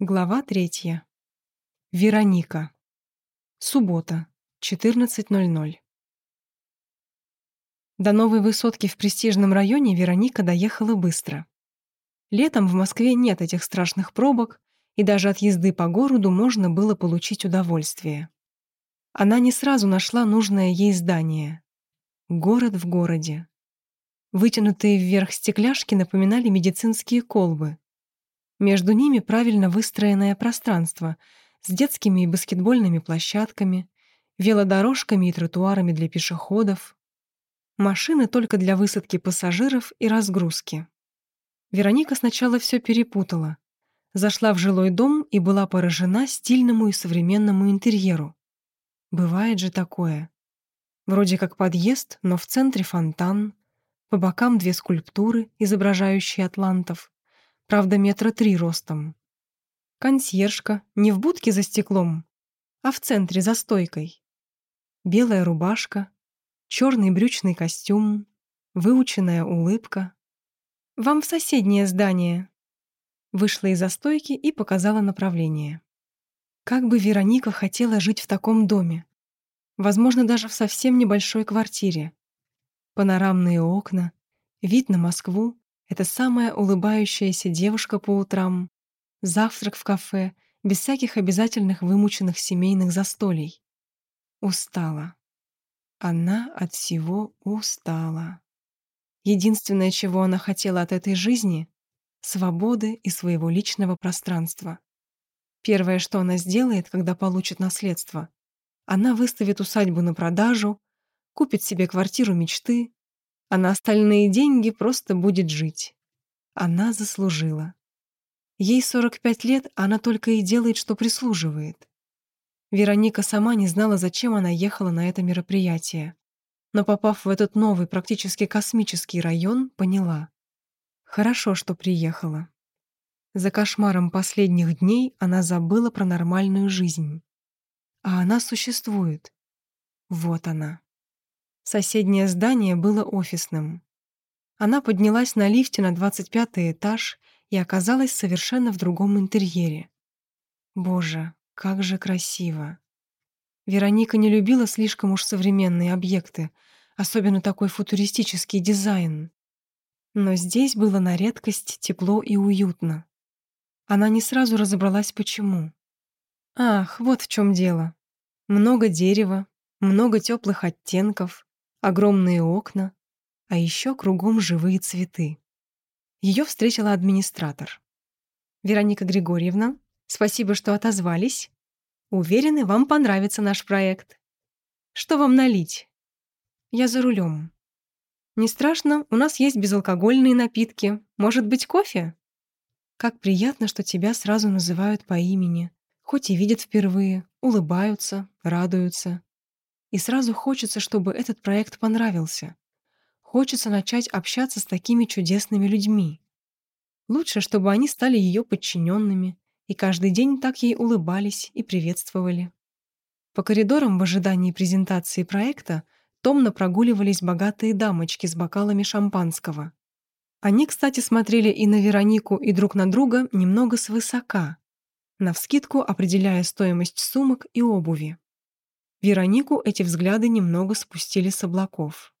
Глава третья. Вероника. Суббота, 14.00. До новой высотки в престижном районе Вероника доехала быстро. Летом в Москве нет этих страшных пробок, и даже от езды по городу можно было получить удовольствие. Она не сразу нашла нужное ей здание. Город в городе. Вытянутые вверх стекляшки напоминали медицинские колбы — между ними правильно выстроенное пространство с детскими и баскетбольными площадками, велодорожками и тротуарами для пешеходов, машины только для высадки пассажиров и разгрузки. Вероника сначала все перепутала. Зашла в жилой дом и была поражена стильному и современному интерьеру. Бывает же такое. Вроде как подъезд, но в центре фонтан, по бокам две скульптуры, изображающие атлантов, правда, метра три ростом. Консьержка не в будке за стеклом, а в центре за стойкой. Белая рубашка, черный брючный костюм, выученная улыбка. «Вам в соседнее здание». Вышла из-за стойки и показала направление. Как бы Вероника хотела жить в таком доме. Возможно, даже в совсем небольшой квартире. Панорамные окна, вид на Москву, это самая улыбающаяся девушка по утрам, завтрак в кафе, без всяких обязательных вымученных семейных застолий. Устала. Она от всего устала. Единственное, чего она хотела от этой жизни — свободы и своего личного пространства. Первое, что она сделает, когда получит наследство, она выставит усадьбу на продажу, купит себе квартиру мечты, а на остальные деньги просто будет жить. Она заслужила. Ей 45 лет, а она только и делает, что прислуживает. Вероника сама не знала, зачем она ехала на это мероприятие. Но попав в этот новый, практически космический район, поняла. Хорошо, что приехала. За кошмаром последних дней она забыла про нормальную жизнь. А она существует. Вот она. Соседнее здание было офисным. Она поднялась на лифте на 25 этаж и оказалась совершенно в другом интерьере. Боже, как же красиво. Вероника не любила слишком уж современные объекты, особенно такой футуристический дизайн. Но здесь было на редкость тепло и уютно. Она не сразу разобралась, почему. Ах, вот в чем дело. Много дерева, много теплых оттенков, огромные окна, а еще кругом живые цветы. Ее встретила администратор. «Вероника Григорьевна, спасибо, что отозвались. Уверены, вам понравится наш проект. Что вам налить?» «Я за рулем». «Не страшно, у нас есть безалкогольные напитки. Может быть, кофе?» «Как приятно, что тебя сразу называют по имени, хоть и видят впервые, улыбаются, радуются. И сразу хочется, чтобы этот проект понравился. Хочется начать общаться с такими чудесными людьми. Лучше, чтобы они стали ее подчиненными и каждый день так ей улыбались и приветствовали. По коридорам в ожидании презентации проекта томно прогуливались богатые дамочки с бокалами шампанского. Они, кстати, смотрели и на Веронику, и друг на друга немного свысока, навскидку определяя стоимость сумок и обуви. Веронику эти взгляды немного спустили с облаков.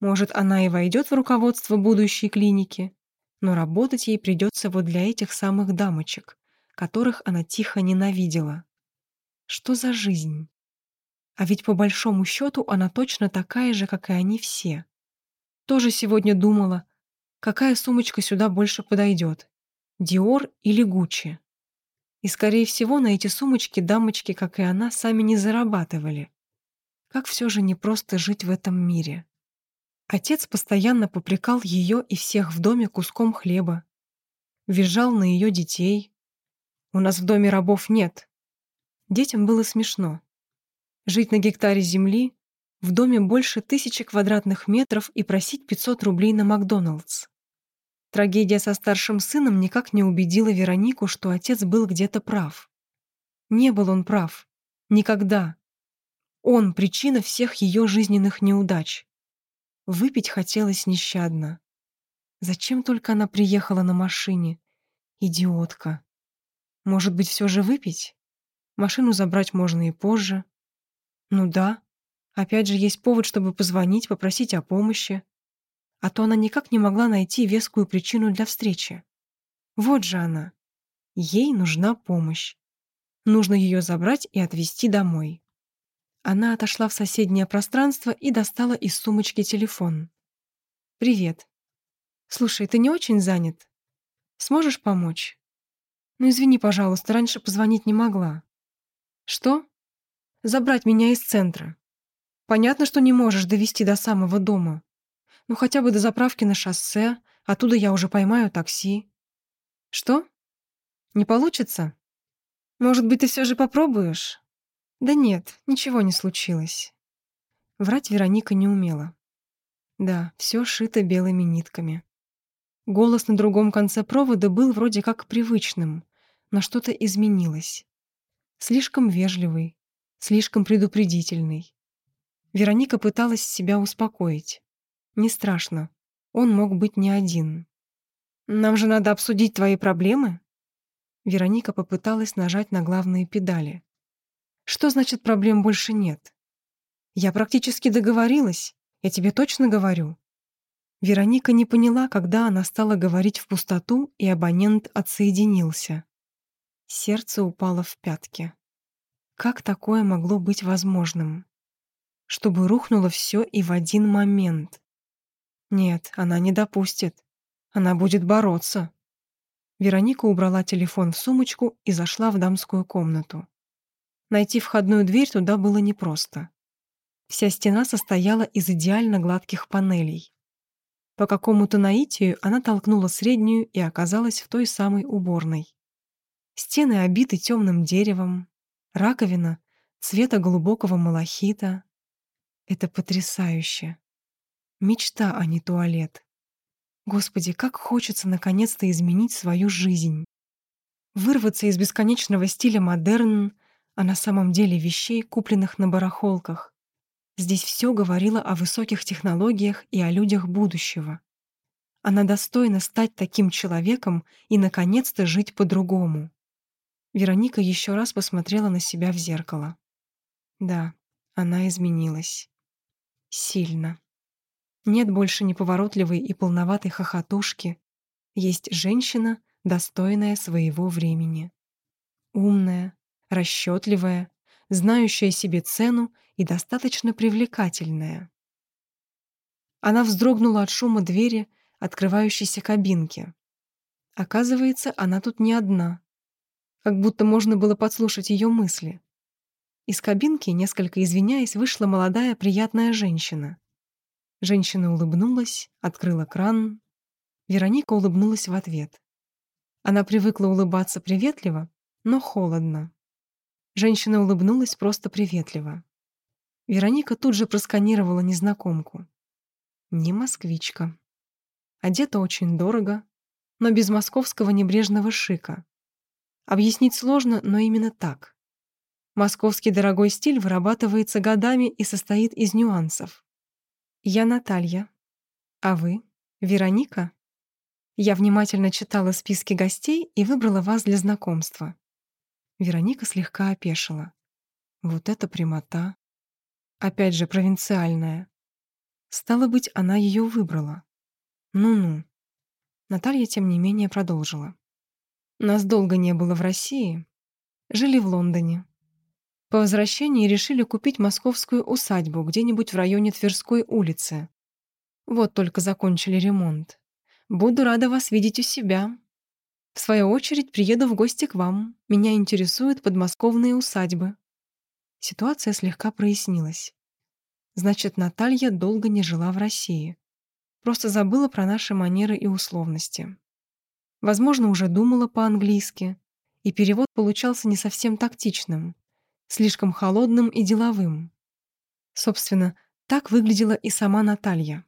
Может, она и войдет в руководство будущей клиники, но работать ей придется вот для этих самых дамочек, которых она тихо ненавидела. Что за жизнь? А ведь по большому счету она точно такая же, как и они все. Тоже сегодня думала, какая сумочка сюда больше подойдет, Диор или Гуччи. И, скорее всего, на эти сумочки дамочки, как и она, сами не зарабатывали. Как все же непросто жить в этом мире. Отец постоянно попрекал ее и всех в доме куском хлеба. Визжал на ее детей. «У нас в доме рабов нет». Детям было смешно. Жить на гектаре земли, в доме больше тысячи квадратных метров и просить 500 рублей на Макдоналдс. Трагедия со старшим сыном никак не убедила Веронику, что отец был где-то прав. Не был он прав. Никогда. Он — причина всех ее жизненных неудач. Выпить хотелось нещадно. Зачем только она приехала на машине? Идиотка. Может быть, все же выпить? Машину забрать можно и позже. Ну да. Опять же, есть повод, чтобы позвонить, попросить о помощи. А то она никак не могла найти вескую причину для встречи. Вот же она. Ей нужна помощь. Нужно ее забрать и отвезти домой. Она отошла в соседнее пространство и достала из сумочки телефон. «Привет. Слушай, ты не очень занят? Сможешь помочь? Ну, извини, пожалуйста, раньше позвонить не могла. Что? Забрать меня из центра. Понятно, что не можешь довести до самого дома. Ну, хотя бы до заправки на шоссе, оттуда я уже поймаю такси. Что? Не получится? Может быть, ты все же попробуешь? Да нет, ничего не случилось. Врать Вероника не умела. Да, все шито белыми нитками. Голос на другом конце провода был вроде как привычным, но что-то изменилось. Слишком вежливый, слишком предупредительный. Вероника пыталась себя успокоить. Не страшно, он мог быть не один. «Нам же надо обсудить твои проблемы?» Вероника попыталась нажать на главные педали. Что значит проблем больше нет? Я практически договорилась, я тебе точно говорю. Вероника не поняла, когда она стала говорить в пустоту, и абонент отсоединился. Сердце упало в пятки. Как такое могло быть возможным? Чтобы рухнуло все и в один момент. Нет, она не допустит. Она будет бороться. Вероника убрала телефон в сумочку и зашла в дамскую комнату. Найти входную дверь туда было непросто. Вся стена состояла из идеально гладких панелей. По какому-то наитию она толкнула среднюю и оказалась в той самой уборной. Стены обиты темным деревом, раковина цвета глубокого малахита. Это потрясающе. Мечта, а не туалет. Господи, как хочется наконец-то изменить свою жизнь. Вырваться из бесконечного стиля модерн, а на самом деле вещей, купленных на барахолках. Здесь все говорило о высоких технологиях и о людях будущего. Она достойна стать таким человеком и, наконец-то, жить по-другому. Вероника еще раз посмотрела на себя в зеркало. Да, она изменилась. Сильно. Нет больше неповоротливой и полноватой хохотушки. Есть женщина, достойная своего времени. Умная, расчетливая, знающая себе цену и достаточно привлекательная. Она вздрогнула от шума двери, открывающейся кабинки. Оказывается, она тут не одна. Как будто можно было подслушать ее мысли. Из кабинки, несколько извиняясь, вышла молодая приятная женщина. Женщина улыбнулась, открыла кран. Вероника улыбнулась в ответ. Она привыкла улыбаться приветливо, но холодно. Женщина улыбнулась просто приветливо. Вероника тут же просканировала незнакомку. Не москвичка. Одета очень дорого, но без московского небрежного шика. Объяснить сложно, но именно так. Московский дорогой стиль вырабатывается годами и состоит из нюансов. Я Наталья. А вы? Вероника? Я внимательно читала списки гостей и выбрала вас для знакомства. Вероника слегка опешила. Вот это прямота. Опять же, провинциальная. Стало быть, она ее выбрала. Ну-ну. Наталья, тем не менее, продолжила. Нас долго не было в России. Жили в Лондоне. По возвращении решили купить московскую усадьбу где-нибудь в районе Тверской улицы. Вот только закончили ремонт. Буду рада вас видеть у себя. В свою очередь приеду в гости к вам. Меня интересуют подмосковные усадьбы». Ситуация слегка прояснилась. Значит, Наталья долго не жила в России. Просто забыла про наши манеры и условности. Возможно, уже думала по-английски, и перевод получался не совсем тактичным, слишком холодным и деловым. Собственно, так выглядела и сама Наталья.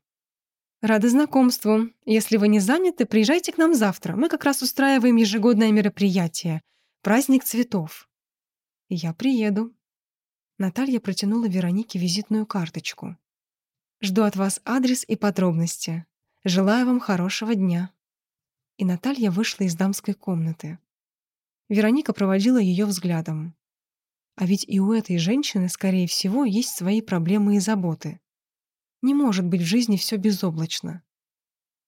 «Рады знакомству. Если вы не заняты, приезжайте к нам завтра. Мы как раз устраиваем ежегодное мероприятие. Праздник цветов». «Я приеду». Наталья протянула Веронике визитную карточку. «Жду от вас адрес и подробности. Желаю вам хорошего дня». И Наталья вышла из дамской комнаты. Вероника проводила ее взглядом. А ведь и у этой женщины, скорее всего, есть свои проблемы и заботы. Не может быть в жизни все безоблачно.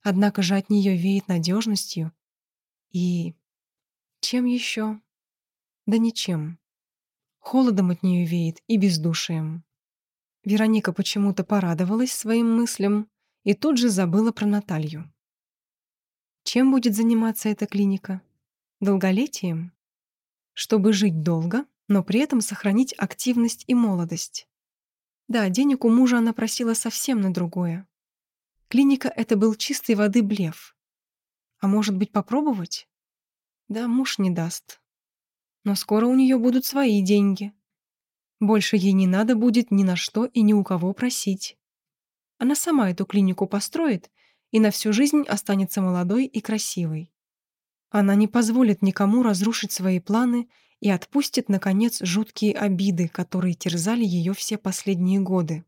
Однако же от нее веет надежностью и... Чем еще? Да ничем. Холодом от нее веет и бездушием. Вероника почему-то порадовалась своим мыслям и тут же забыла про Наталью. Чем будет заниматься эта клиника? Долголетием? Чтобы жить долго, но при этом сохранить активность и молодость. Да, денег у мужа она просила совсем на другое. Клиника — это был чистой воды блеф. А может быть, попробовать? Да, муж не даст. Но скоро у нее будут свои деньги. Больше ей не надо будет ни на что и ни у кого просить. Она сама эту клинику построит и на всю жизнь останется молодой и красивой. Она не позволит никому разрушить свои планы и отпустит, наконец, жуткие обиды, которые терзали ее все последние годы.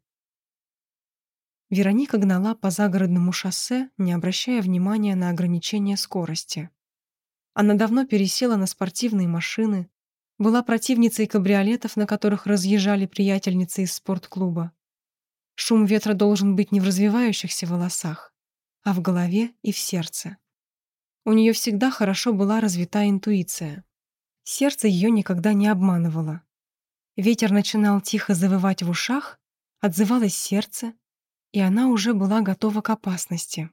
Вероника гнала по загородному шоссе, не обращая внимания на ограничение скорости. Она давно пересела на спортивные машины, была противницей кабриолетов, на которых разъезжали приятельницы из спортклуба. Шум ветра должен быть не в развивающихся волосах, а в голове и в сердце. У нее всегда хорошо была развита интуиция. Сердце ее никогда не обманывало. Ветер начинал тихо завывать в ушах, отзывалось сердце, и она уже была готова к опасности.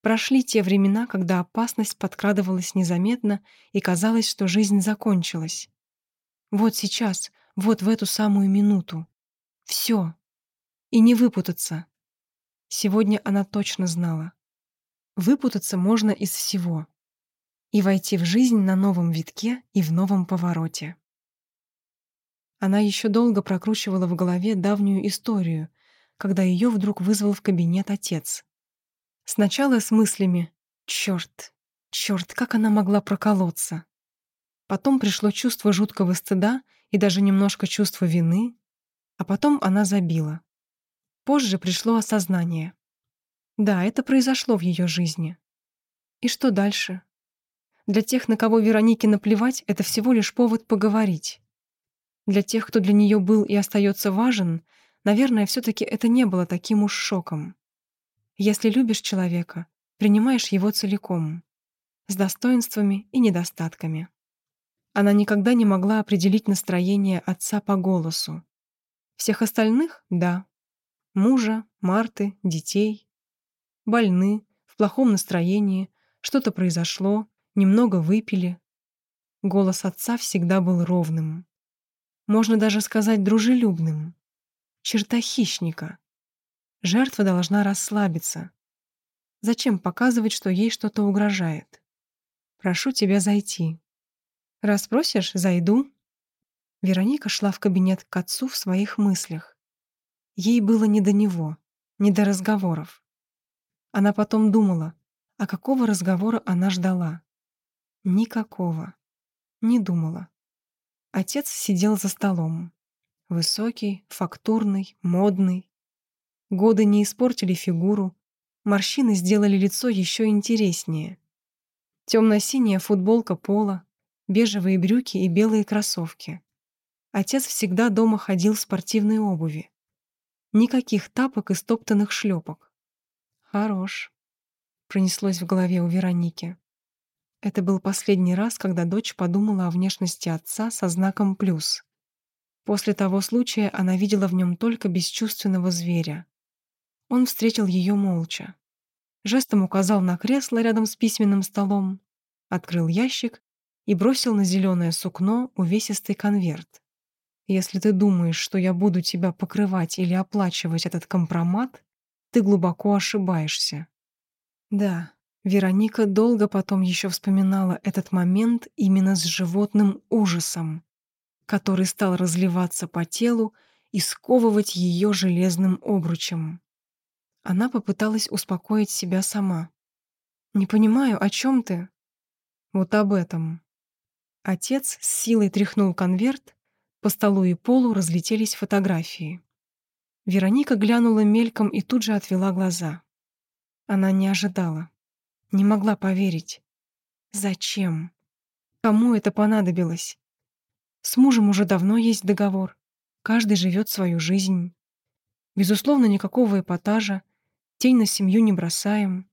Прошли те времена, когда опасность подкрадывалась незаметно и казалось, что жизнь закончилась. Вот сейчас, вот в эту самую минуту. Все. И не выпутаться. Сегодня она точно знала. Выпутаться можно из всего и войти в жизнь на новом витке и в новом повороте. Она еще долго прокручивала в голове давнюю историю, когда ее вдруг вызвал в кабинет отец. Сначала с мыслями «Черт, черт, как она могла проколоться?» Потом пришло чувство жуткого стыда и даже немножко чувство вины, а потом она забила. Позже пришло осознание. Да, это произошло в ее жизни. И что дальше? Для тех, на кого Веронике наплевать, это всего лишь повод поговорить. Для тех, кто для нее был и остается важен, наверное, все-таки это не было таким уж шоком. Если любишь человека, принимаешь его целиком, с достоинствами и недостатками. Она никогда не могла определить настроение отца по голосу. Всех остальных — да. Мужа, Марты, детей. Больны, в плохом настроении, что-то произошло, немного выпили. Голос отца всегда был ровным. Можно даже сказать дружелюбным. Черта хищника. Жертва должна расслабиться. Зачем показывать, что ей что-то угрожает? Прошу тебя зайти. Раз просишь, зайду. Вероника шла в кабинет к отцу в своих мыслях. Ей было не до него, не до разговоров. Она потом думала, а какого разговора она ждала. Никакого. Не думала. Отец сидел за столом. Высокий, фактурный, модный. Годы не испортили фигуру, морщины сделали лицо еще интереснее. Темно-синяя футболка пола, бежевые брюки и белые кроссовки. Отец всегда дома ходил в спортивной обуви. Никаких тапок и стоптанных шлепок. Хорош. Пронеслось в голове у Вероники. Это был последний раз, когда дочь подумала о внешности отца со знаком «плюс». После того случая она видела в нем только бесчувственного зверя. Он встретил ее молча. Жестом указал на кресло рядом с письменным столом, открыл ящик и бросил на зеленое сукно увесистый конверт. «Если ты думаешь, что я буду тебя покрывать или оплачивать этот компромат, ты глубоко ошибаешься». Да, Вероника долго потом еще вспоминала этот момент именно с животным ужасом, который стал разливаться по телу и сковывать ее железным обручем. Она попыталась успокоить себя сама. «Не понимаю, о чем ты?» «Вот об этом». Отец с силой тряхнул конверт, по столу и полу разлетелись фотографии. Вероника глянула мельком и тут же отвела глаза. Она не ожидала. Не могла поверить. Зачем? Кому это понадобилось? С мужем уже давно есть договор. Каждый живет свою жизнь. Безусловно, никакого эпатажа. Тень на семью не бросаем.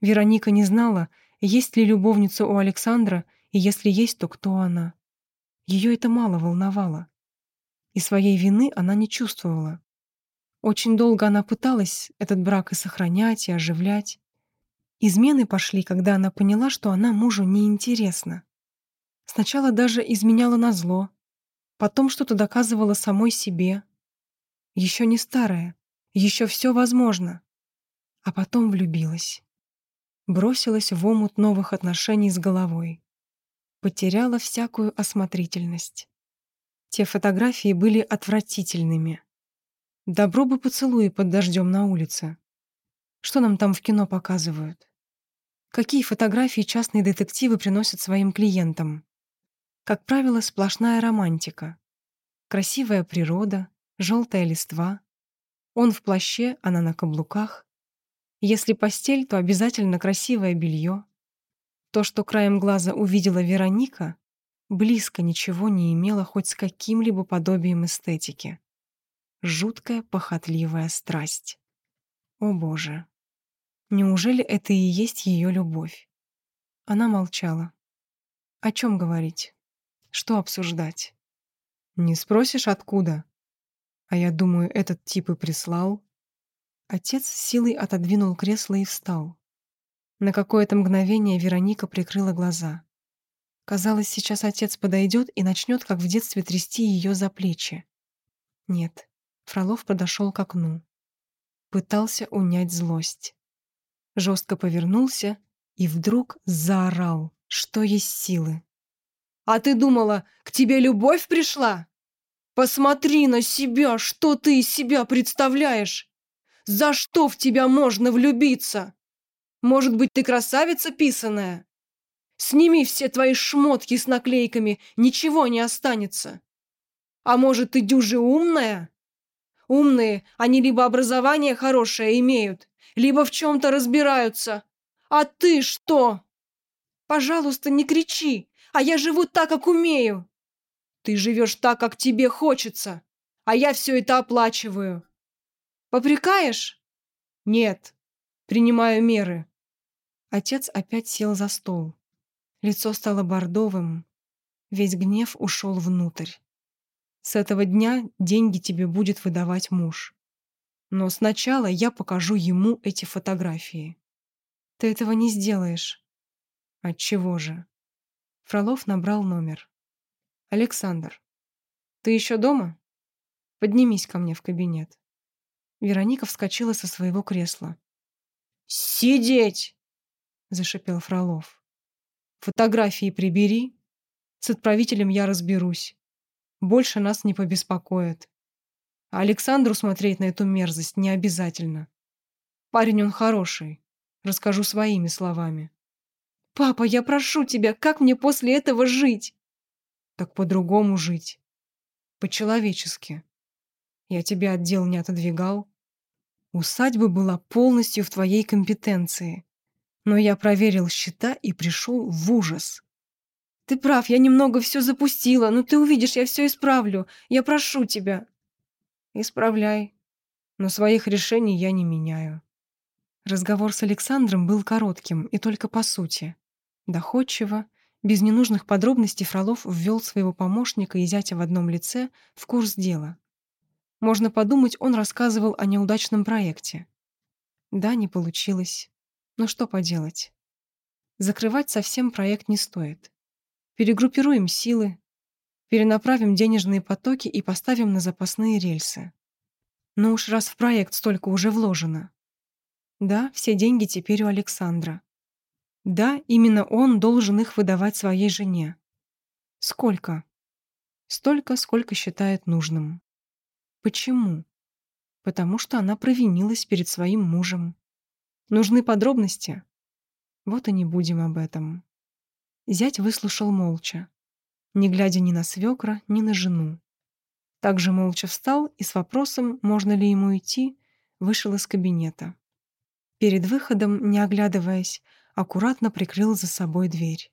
Вероника не знала, есть ли любовница у Александра, и если есть, то кто она. Ее это мало волновало. И своей вины она не чувствовала. Очень долго она пыталась этот брак и сохранять, и оживлять. Измены пошли, когда она поняла, что она мужу неинтересна. Сначала даже изменяла на зло, потом что-то доказывала самой себе. Еще не старая, еще все возможно. А потом влюбилась. Бросилась в омут новых отношений с головой. Потеряла всякую осмотрительность. Те фотографии были отвратительными. Добро бы поцелуи под дождем на улице. Что нам там в кино показывают? Какие фотографии частные детективы приносят своим клиентам? Как правило, сплошная романтика. Красивая природа, желтая листва. Он в плаще, она на каблуках. Если постель, то обязательно красивое белье. То, что краем глаза увидела Вероника, близко ничего не имело хоть с каким-либо подобием эстетики. Жуткая похотливая страсть. О боже! Неужели это и есть ее любовь? Она молчала. О чем говорить? Что обсуждать? Не спросишь, откуда? А я думаю, этот тип и прислал. Отец силой отодвинул кресло и встал. На какое-то мгновение Вероника прикрыла глаза. Казалось, сейчас отец подойдет и начнет, как в детстве, трясти ее за плечи. Нет, Фролов подошел к окну. Пытался унять злость. Жестко повернулся и вдруг заорал, что есть силы. А ты думала, к тебе любовь пришла? Посмотри на себя, что ты из себя представляешь. За что в тебя можно влюбиться? Может быть, ты красавица писаная? Сними все твои шмотки с наклейками, ничего не останется. А может, ты дюже умная? Умные, они либо образование хорошее имеют, либо в чем-то разбираются. А ты что? Пожалуйста, не кричи, а я живу так, как умею. Ты живешь так, как тебе хочется, а я все это оплачиваю. Попрекаешь? Нет. Принимаю меры. Отец опять сел за стол. Лицо стало бордовым. Весь гнев ушел внутрь. С этого дня деньги тебе будет выдавать муж. Но сначала я покажу ему эти фотографии. Ты этого не сделаешь. Отчего же? Фролов набрал номер. «Александр, ты еще дома? Поднимись ко мне в кабинет». Вероника вскочила со своего кресла. «Сидеть!» — зашипел Фролов. «Фотографии прибери. С отправителем я разберусь. Больше нас не побеспокоит. А Александру смотреть на эту мерзость не обязательно. Парень он хороший. Расскажу своими словами. «Папа, я прошу тебя, как мне после этого жить?» «Так по-другому жить. По-человечески. Я тебя от дел не отодвигал. Усадьба была полностью в твоей компетенции. Но я проверил счета и пришел в ужас. Ты прав, я немного все запустила, но ты увидишь, я все исправлю. Я прошу тебя». «Исправляй. Но своих решений я не меняю». Разговор с Александром был коротким и только по сути. Доходчиво, без ненужных подробностей Фролов ввел своего помощника и зятя в одном лице в курс дела. Можно подумать, он рассказывал о неудачном проекте. Да, не получилось. Но что поделать? Закрывать совсем проект не стоит. Перегруппируем силы, перенаправим денежные потоки и поставим на запасные рельсы. Но уж раз в проект столько уже вложено. Да, все деньги теперь у Александра. Да, именно он должен их выдавать своей жене. Сколько? Столько, сколько считает нужным. Почему? Потому что она провинилась перед своим мужем. Нужны подробности? Вот и не будем об этом. Зять выслушал молча, не глядя ни на свекра, ни на жену. Также молча встал и с вопросом, можно ли ему идти, вышел из кабинета. Перед выходом, не оглядываясь, аккуратно прикрыл за собой дверь.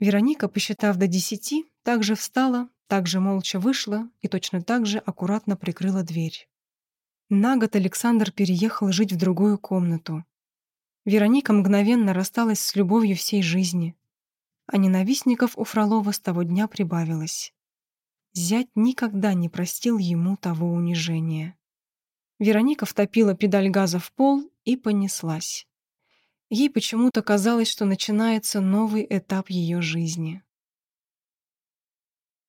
Вероника, посчитав до десяти, также встала, также молча вышла и точно так же аккуратно прикрыла дверь. На год Александр переехал жить в другую комнату. Вероника мгновенно рассталась с любовью всей жизни. А ненавистников у Фролова с того дня прибавилось. Зять никогда не простил ему того унижения. Вероника втопила педаль газа в пол и понеслась. Ей почему-то казалось, что начинается новый этап ее жизни.